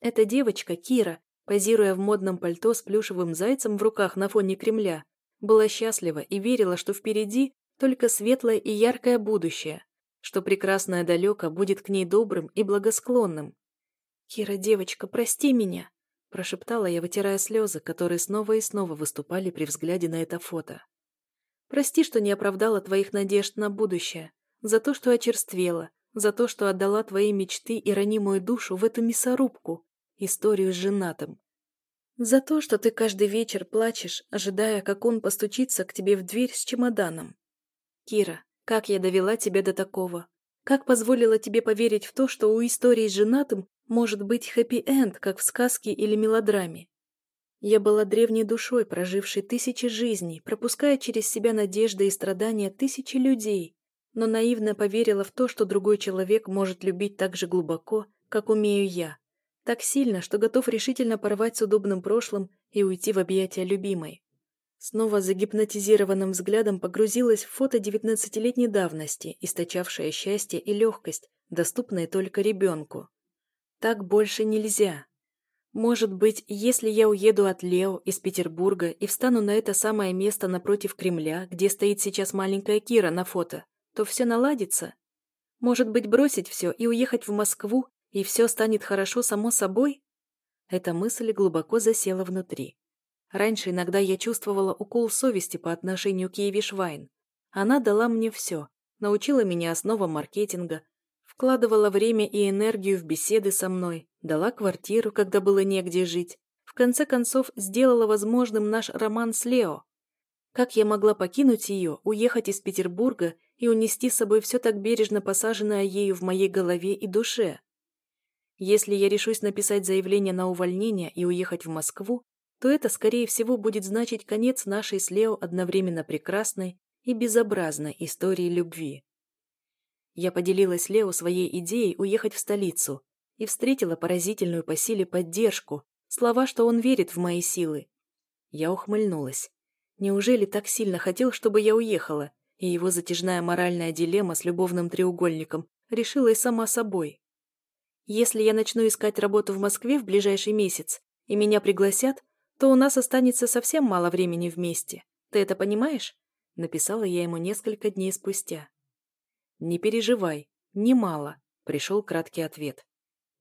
[SPEAKER 1] Эта девочка, Кира, позируя в модном пальто с плюшевым зайцем в руках на фоне Кремля, была счастлива и верила, что впереди только светлое и яркое будущее, что прекрасное далеко будет к ней добрым и благосклонным. «Кира, девочка, прости меня!» Прошептала я, вытирая слезы, которые снова и снова выступали при взгляде на это фото. «Прости, что не оправдала твоих надежд на будущее, за то, что очерствела, за то, что отдала твои мечты и ранимую душу в эту мясорубку, историю с женатым. За то, что ты каждый вечер плачешь, ожидая, как он постучится к тебе в дверь с чемоданом. Кира, как я довела тебя до такого? Как позволила тебе поверить в то, что у истории с женатым может быть хэппи-энд, как в сказке или мелодраме. Я была древней душой, прожившей тысячи жизней, пропуская через себя надежды и страдания тысячи людей, но наивно поверила в то, что другой человек может любить так же глубоко, как умею я, так сильно, что готов решительно порвать с удобным прошлым и уйти в объятия любимой. Снова загипнотизированным взглядом погрузилась в фото девятнадцатилетней давности, источавшее счастье и легкость, доступные только ребенку. Так больше нельзя. Может быть, если я уеду от Лео из Петербурга и встану на это самое место напротив Кремля, где стоит сейчас маленькая Кира на фото, то все наладится? Может быть, бросить все и уехать в Москву, и все станет хорошо само собой? Эта мысль глубоко засела внутри. Раньше иногда я чувствовала укол совести по отношению к Еве Швайн. Она дала мне все, научила меня основам маркетинга, Вкладывала время и энергию в беседы со мной, дала квартиру, когда было негде жить. В конце концов, сделала возможным наш роман с Лео. Как я могла покинуть ее, уехать из Петербурга и унести с собой все так бережно посаженное ею в моей голове и душе. Если я решусь написать заявление на увольнение и уехать в Москву, то это, скорее всего, будет значить конец нашей с Лео одновременно прекрасной и безобразной истории любви. Я поделилась Лео своей идеей уехать в столицу и встретила поразительную по силе поддержку, слова, что он верит в мои силы. Я ухмыльнулась. Неужели так сильно хотел, чтобы я уехала, и его затяжная моральная дилемма с любовным треугольником решилась сама собой? Если я начну искать работу в Москве в ближайший месяц, и меня пригласят, то у нас останется совсем мало времени вместе. Ты это понимаешь? Написала я ему несколько дней спустя. «Не переживай, немало», — пришел краткий ответ.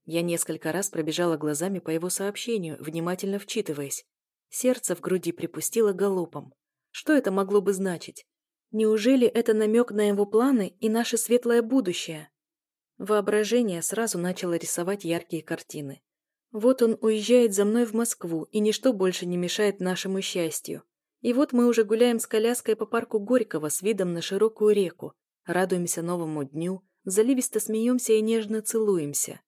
[SPEAKER 1] Я несколько раз пробежала глазами по его сообщению, внимательно вчитываясь. Сердце в груди припустило галопом. Что это могло бы значить? Неужели это намек на его планы и наше светлое будущее? Воображение сразу начало рисовать яркие картины. Вот он уезжает за мной в Москву, и ничто больше не мешает нашему счастью. И вот мы уже гуляем с коляской по парку Горького с видом на широкую реку, радуемся новому дню, заливисто смеемся и нежно целуемся.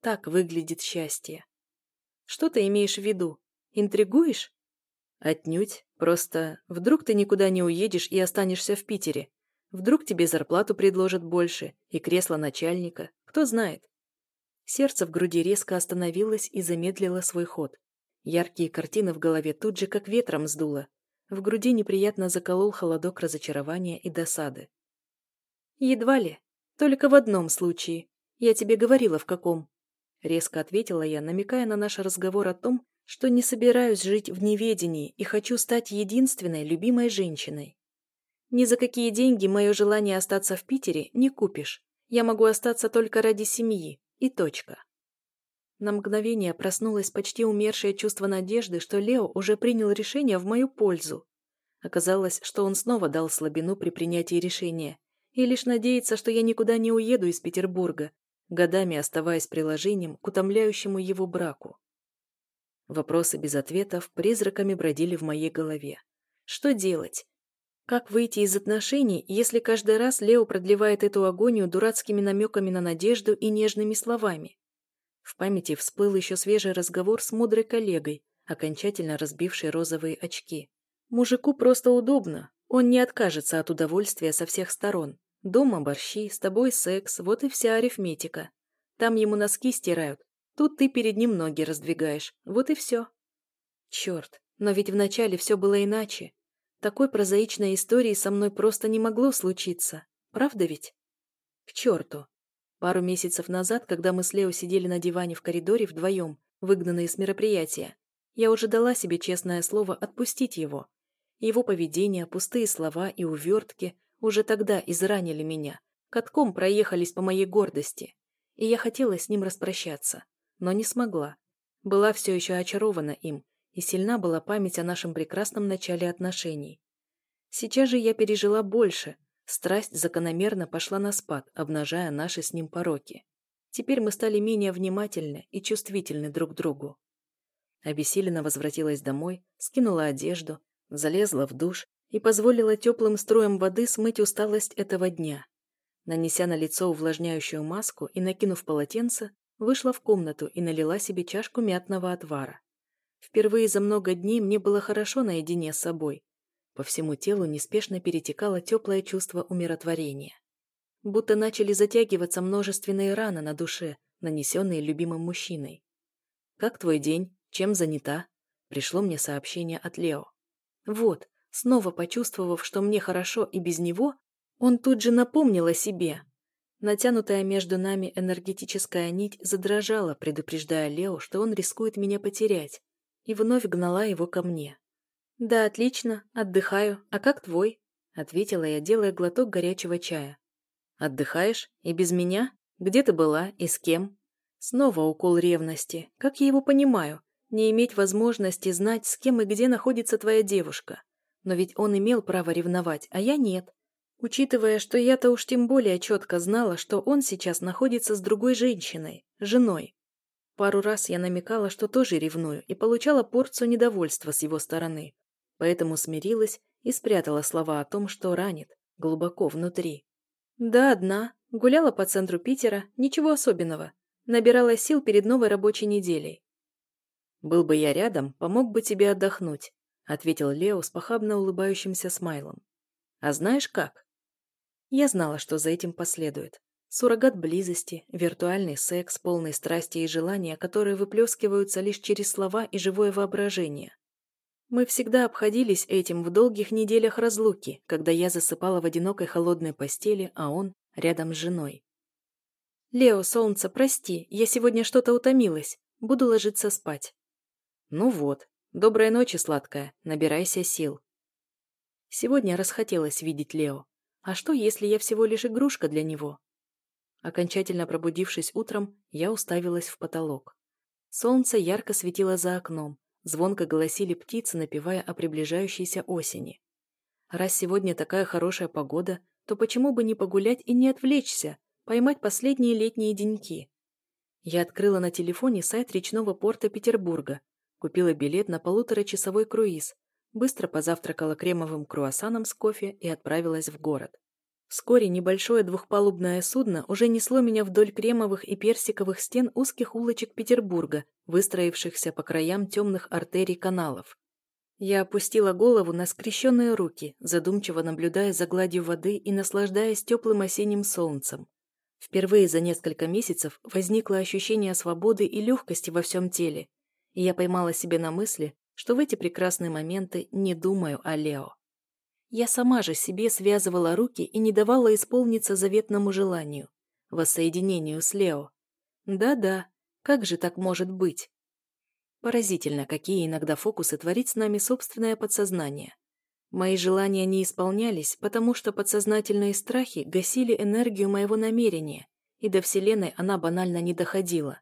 [SPEAKER 1] Так выглядит счастье. Что ты имеешь в виду? Интригуешь? Отнюдь. Просто вдруг ты никуда не уедешь и останешься в Питере. Вдруг тебе зарплату предложат больше и кресло начальника. Кто знает. Сердце в груди резко остановилось и замедлило свой ход. Яркие картины в голове тут же как ветром сдуло. В груди неприятно заколол холодок разочарования и досады. «Едва ли. Только в одном случае. Я тебе говорила, в каком». Резко ответила я, намекая на наш разговор о том, что не собираюсь жить в неведении и хочу стать единственной любимой женщиной. Ни за какие деньги мое желание остаться в Питере не купишь. Я могу остаться только ради семьи. И точка. На мгновение проснулось почти умершее чувство надежды, что Лео уже принял решение в мою пользу. Оказалось, что он снова дал слабину при принятии решения, и лишь надеется, что я никуда не уеду из Петербурга, годами оставаясь приложением к утомляющему его браку. Вопросы без ответов призраками бродили в моей голове. Что делать? Как выйти из отношений, если каждый раз Лео продлевает эту агонию дурацкими намеками на надежду и нежными словами? В памяти всплыл еще свежий разговор с мудрой коллегой, окончательно разбившей розовые очки. Мужику просто удобно, он не откажется от удовольствия со всех сторон. Дома борщи, с тобой секс, вот и вся арифметика. Там ему носки стирают, тут ты перед ним ноги раздвигаешь, вот и все. Черт, но ведь вначале все было иначе. Такой прозаичной истории со мной просто не могло случиться. Правда ведь? К черту. Пару месяцев назад, когда мы с Лео сидели на диване в коридоре вдвоем, выгнанные с мероприятия, я уже дала себе честное слово отпустить его. Его поведение, пустые слова и увертки уже тогда изранили меня, катком проехались по моей гордости, и я хотела с ним распрощаться, но не смогла. Была все еще очарована им, и сильна была память о нашем прекрасном начале отношений. Сейчас же я пережила больше, страсть закономерно пошла на спад, обнажая наши с ним пороки. Теперь мы стали менее внимательны и чувствительны друг к другу. Обессиленно возвратилась домой, скинула одежду, залезла в душ и позволила теплым струям воды смыть усталость этого дня. Нанеся на лицо увлажняющую маску и накинув полотенце, вышла в комнату и налила себе чашку мятного отвара. Впервые за много дней мне было хорошо наедине с собой. По всему телу неспешно перетекало теплое чувство умиротворения. Будто начали затягиваться множественные раны на душе, нанесенные любимым мужчиной. «Как твой день? Чем занята?» Пришло мне сообщение от Лео. «Вот, Снова почувствовав, что мне хорошо и без него, он тут же напомнил о себе. Натянутая между нами энергетическая нить задрожала, предупреждая Лео, что он рискует меня потерять, и вновь гнала его ко мне. «Да, отлично, отдыхаю. А как твой?» — ответила я, делая глоток горячего чая. «Отдыхаешь? И без меня? Где ты была и с кем?» Снова укол ревности. Как я его понимаю? Не иметь возможности знать, с кем и где находится твоя девушка. Но ведь он имел право ревновать, а я нет. Учитывая, что я-то уж тем более четко знала, что он сейчас находится с другой женщиной, женой. Пару раз я намекала, что тоже ревную, и получала порцию недовольства с его стороны. Поэтому смирилась и спрятала слова о том, что ранит, глубоко внутри. Да, одна. Гуляла по центру Питера, ничего особенного. Набирала сил перед новой рабочей неделей.
[SPEAKER 2] «Был бы я рядом, помог бы тебе отдохнуть», — ответил Лео с похабно улыбающимся смайлом. «А знаешь как?»
[SPEAKER 1] Я знала, что за этим последует. Суррогат близости, виртуальный секс, полный страсти и желания, которые выплескиваются лишь через слова и живое воображение. Мы всегда обходились этим в долгих неделях разлуки, когда я засыпала в одинокой холодной постели, а он рядом с женой. «Лео, солнце, прости, я сегодня что-то утомилась. Буду ложиться спать».
[SPEAKER 2] «Ну вот. Доброй ночи, сладкая. Набирайся сил».
[SPEAKER 1] Сегодня расхотелось видеть Лео. А что, если я всего лишь игрушка для него? Окончательно пробудившись утром, я уставилась в потолок. Солнце ярко светило за окном, звонко голосили птицы, напевая о приближающейся осени. Раз сегодня такая хорошая погода, то почему бы не погулять и не отвлечься, поймать последние летние деньки? Я открыла на телефоне сайт речного порта Петербурга, купила билет на полуторачасовой круиз, быстро позавтракала кремовым круассаном с кофе и отправилась в город. Вскоре небольшое двухпалубное судно уже несло меня вдоль кремовых и персиковых стен узких улочек Петербурга, выстроившихся по краям темных артерий каналов. Я опустила голову на скрещенные руки, задумчиво наблюдая за гладью воды и наслаждаясь теплым осенним солнцем. Впервые за несколько месяцев возникло ощущение свободы и легкости во всем теле, и я поймала себе на мысли, что в эти прекрасные моменты не думаю о Лео. Я сама же себе связывала руки и не давала исполниться заветному желанию – воссоединению с Лео. Да-да, как же так может быть? Поразительно, какие иногда фокусы творит с нами собственное подсознание. Мои желания не исполнялись, потому что подсознательные страхи гасили энергию моего намерения, и до Вселенной она банально не доходила.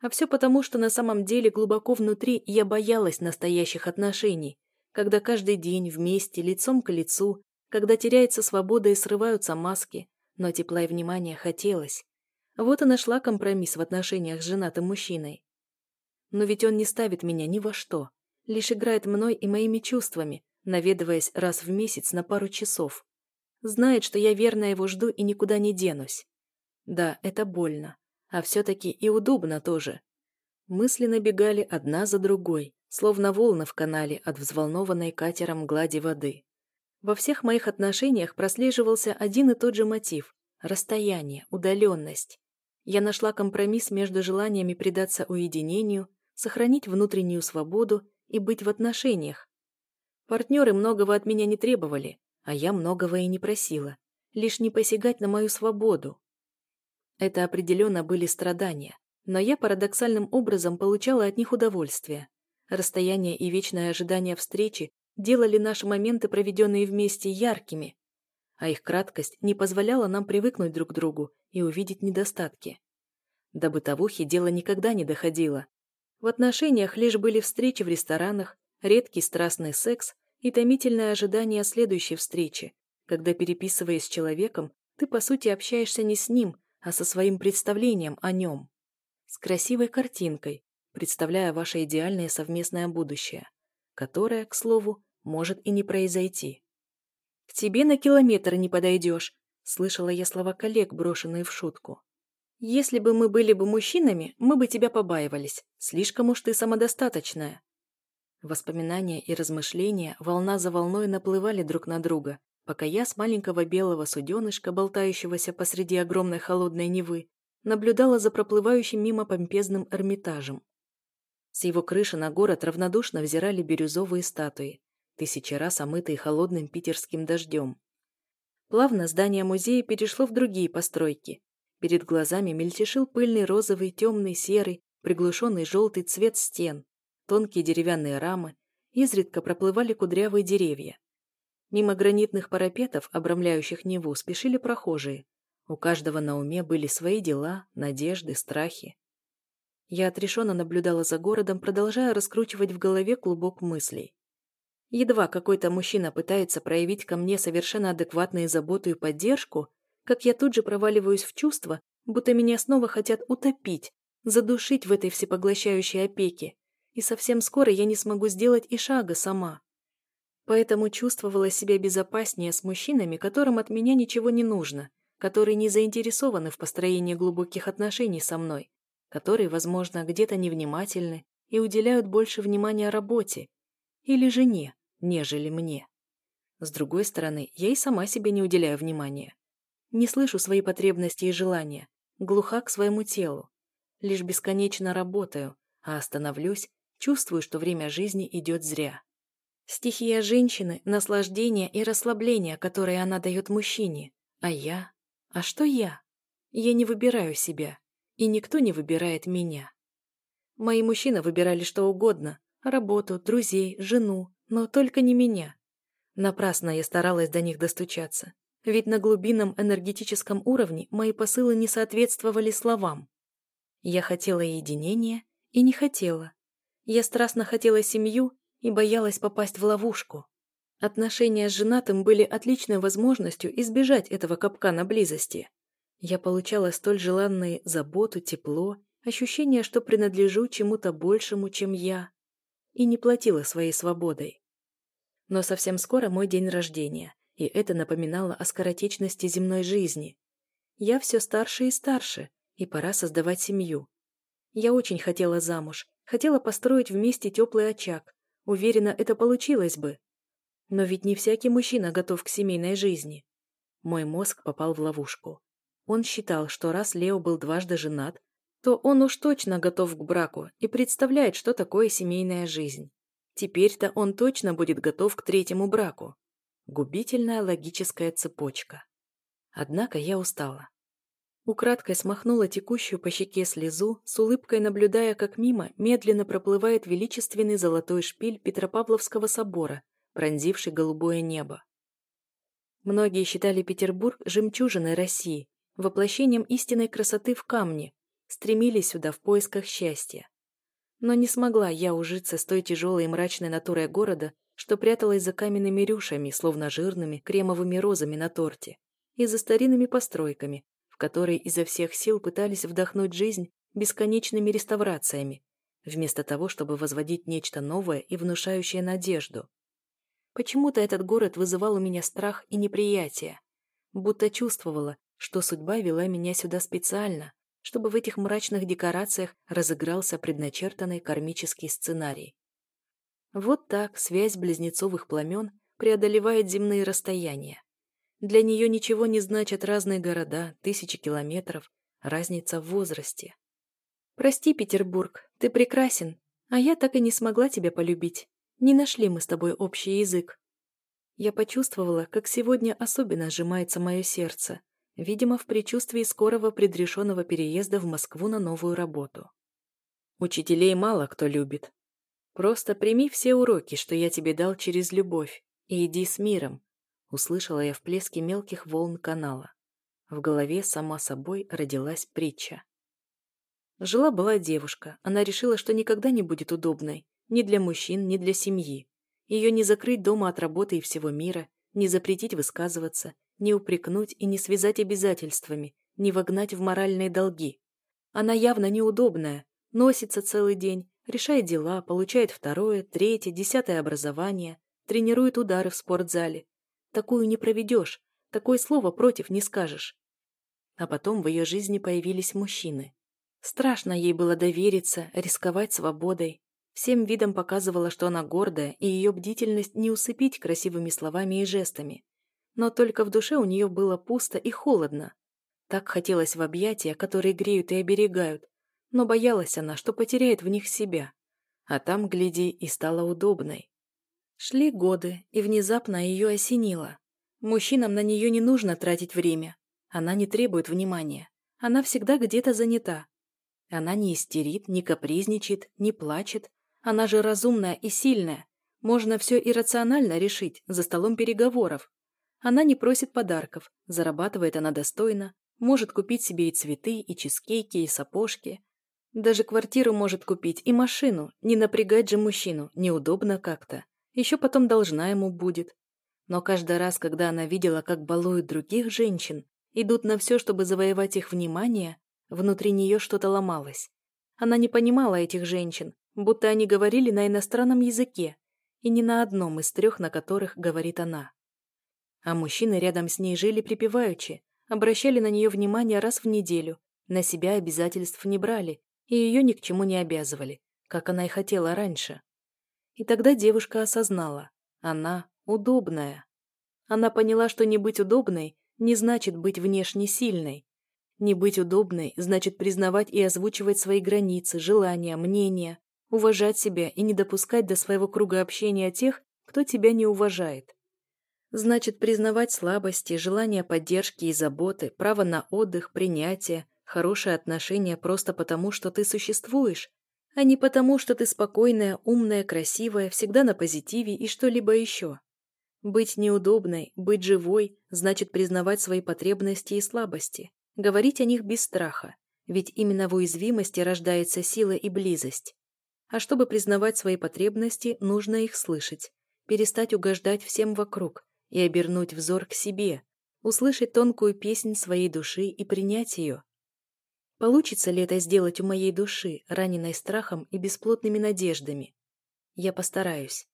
[SPEAKER 1] А все потому, что на самом деле глубоко внутри я боялась настоящих отношений, когда каждый день вместе, лицом к лицу, когда теряется свобода и срываются маски, но тепла и внимания хотелось. Вот и нашла компромисс в отношениях с женатым мужчиной. Но ведь он не ставит меня ни во что, лишь играет мной и моими чувствами, наведываясь раз в месяц на пару часов. Знает, что я верно его жду и никуда не денусь. Да, это больно, а все-таки и удобно тоже. Мысли набегали одна за другой, словно волны в канале от взволнованной катером глади воды. Во всех моих отношениях прослеживался один и тот же мотив – расстояние, удаленность. Я нашла компромисс между желаниями предаться уединению, сохранить внутреннюю свободу и быть в отношениях. Партнеры многого от меня не требовали, а я многого и не просила, лишь не посягать на мою свободу. Это определенно были страдания, но я парадоксальным образом получала от них удовольствие. Расстояние и вечное ожидание встречи делали наши моменты, проведенные вместе, яркими, а их краткость не позволяла нам привыкнуть друг к другу и увидеть недостатки. До бытовухи дело никогда не доходило. В отношениях лишь были встречи в ресторанах, редкий страстный секс и томительное ожидание следующей встречи, когда, переписываясь с человеком, ты, по сути, общаешься не с ним, а со своим представлением о нем. С красивой картинкой, представляя ваше идеальное совместное будущее, которое, к слову, может и не произойти. «К тебе на километр не подойдешь», — слышала я слова коллег, брошенные в шутку. «Если бы мы были бы мужчинами, мы бы тебя побаивались. Слишком уж ты самодостаточная». Воспоминания и размышления волна за волной наплывали друг на друга, пока я с маленького белого суденышка, болтающегося посреди огромной холодной Невы, наблюдала за проплывающим мимо помпезным Эрмитажем. С его крыши на город равнодушно взирали бирюзовые статуи, тысячи раз омытые холодным питерским дождем. Плавно здание музея перешло в другие постройки. Перед глазами мельтешил пыльный розовый, темный, серый, приглушенный желтый цвет стен, тонкие деревянные рамы, изредка проплывали кудрявые деревья. Мимо гранитных парапетов, обрамляющих Неву, спешили прохожие. У каждого на уме были свои дела, надежды, страхи. Я отрешенно наблюдала за городом, продолжая раскручивать в голове клубок мыслей. Едва какой-то мужчина пытается проявить ко мне совершенно адекватную заботу и поддержку, как я тут же проваливаюсь в чувство, будто меня снова хотят утопить, задушить в этой всепоглощающей опеке, и совсем скоро я не смогу сделать и шага сама. Поэтому чувствовала себя безопаснее с мужчинами, которым от меня ничего не нужно, которые не заинтересованы в построении глубоких отношений со мной, которые, возможно, где-то невнимательны и уделяют больше внимания работе или жене, нежели мне. С другой стороны, я и сама себе не уделяю внимания. Не слышу свои потребности и желания, глуха к своему телу. Лишь бесконечно работаю, а остановлюсь, чувствую, что время жизни идет зря. Стихия женщины – наслаждение и расслабление, которое она дает мужчине. А я? А что я? Я не выбираю себя, и никто не выбирает меня. Мои мужчины выбирали что угодно – работу, друзей, жену, но только не меня. Напрасно я старалась до них достучаться, ведь на глубинном энергетическом уровне мои посылы не соответствовали словам. Я хотела единения и не хотела. Я страстно хотела семью и боялась попасть в ловушку. Отношения с женатым были отличной возможностью избежать этого капкана близости. Я получала столь желанные заботу, тепло ощущение, что принадлежу чему-то большему, чем я, и не платила своей свободой. Но совсем скоро мой день рождения, и это напоминало о скоротечности земной жизни. Я все старше и старше, и пора создавать семью. Я очень хотела замуж, хотела построить вместе теплый очаг. Уверена, это получилось бы. Но ведь не всякий мужчина готов к семейной жизни. Мой мозг попал в ловушку. Он считал, что раз Лео был дважды женат, то он уж точно готов к браку и представляет, что такое семейная жизнь. Теперь-то он точно будет готов к третьему браку. Губительная логическая цепочка. Однако я устала. Украдкой смахнула текущую по щеке слезу, с улыбкой наблюдая, как мимо медленно проплывает величественный золотой шпиль Петропавловского собора, пронзивший голубое небо. Многие считали Петербург жемчужиной России, воплощением истинной красоты в камне, стремились сюда в поисках счастья. Но не смогла я ужиться с той тяжелой и мрачной натурой города, что пряталась за каменными рюшами, словно жирными кремовыми розами на торте, и за старинными постройками, которые изо всех сил пытались вдохнуть жизнь бесконечными реставрациями, вместо того, чтобы возводить нечто новое и внушающее надежду. Почему-то этот город вызывал у меня страх и неприятие, будто чувствовала, что судьба вела меня сюда специально, чтобы в этих мрачных декорациях разыгрался предначертанный кармический сценарий. Вот так связь близнецовых пламен преодолевает земные расстояния. Для нее ничего не значат разные города, тысячи километров, разница в возрасте. «Прости, Петербург, ты прекрасен, а я так и не смогла тебя полюбить. Не нашли мы с тобой общий язык». Я почувствовала, как сегодня особенно сжимается мое сердце, видимо, в предчувствии скорого предрешенного переезда в Москву на новую работу. Учителей мало кто любит. Просто прими все уроки, что я тебе дал через любовь, и иди с миром, услышала я в плеске мелких волн канала. В голове сама собой родилась притча. Жила-была девушка, она решила, что никогда не будет удобной, ни для мужчин, ни для семьи. Ее не закрыть дома от работы и всего мира, не запретить высказываться, не упрекнуть и не связать обязательствами, не вогнать в моральные долги. Она явно неудобная, носится целый день, решает дела, получает второе, третье, десятое образование, тренирует удары в спортзале. Такую не проведешь, такое слово против не скажешь. А потом в ее жизни появились мужчины. Страшно ей было довериться, рисковать свободой. Всем видом показывала, что она гордая, и ее бдительность не усыпить красивыми словами и жестами но только в душе у нее было пусто и холодно. Так хотелось в объятия, которые греют и оберегают, но боялась она, что потеряет в них себя. А там, гляди, и стала удобной. Шли годы, и внезапно ее осенило. Мужчинам на нее не нужно тратить время. Она не требует внимания. Она всегда где-то занята. Она не истерит, не капризничает, не плачет. Она же разумная и сильная. Можно все иррационально решить за столом переговоров. Она не просит подарков, зарабатывает она достойно, может купить себе и цветы, и чизкейки, и сапожки. Даже квартиру может купить, и машину, не напрягать же мужчину, неудобно как-то. Еще потом должна ему будет. Но каждый раз, когда она видела, как балуют других женщин, идут на все, чтобы завоевать их внимание, внутри нее что-то ломалось. Она не понимала этих женщин, будто они говорили на иностранном языке, и не на одном из трех, на которых говорит она. А мужчины рядом с ней жили припеваючи, обращали на нее внимание раз в неделю, на себя обязательств не брали и ее ни к чему не обязывали, как она и хотела раньше. И тогда девушка осознала, она удобная. Она поняла, что не быть удобной не значит быть внешне сильной. Не быть удобной значит признавать и озвучивать свои границы, желания, мнения, уважать себя и не допускать до своего круга общения тех, кто тебя не уважает. Значит признавать слабости, желание поддержки и заботы, право на отдых, принятие, хорошие отношения просто потому, что ты существуешь, а не потому, что ты спокойная, умная, красивая, всегда на позитиве и что-либо еще. Быть неудобной, быть живой, значит признавать свои потребности и слабости, говорить о них без страха, ведь именно в уязвимости рождается сила и близость. А чтобы признавать свои потребности, нужно их слышать, перестать угождать всем вокруг и обернуть взор к себе, услышать тонкую песнь своей души и принять ее. Получится ли это сделать у моей души, раненой страхом и бесплотными надеждами? Я постараюсь.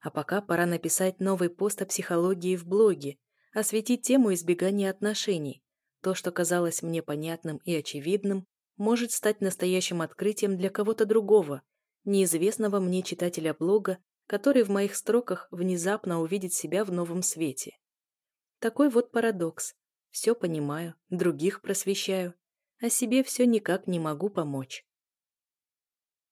[SPEAKER 1] А пока пора написать новый пост о психологии в блоге, осветить тему избегания отношений. То, что казалось мне понятным и очевидным, может стать настоящим открытием для кого-то другого, неизвестного мне читателя блога, который в моих строках внезапно увидит себя в новом свете. Такой вот парадокс. Все понимаю, других просвещаю, а себе все никак не могу помочь.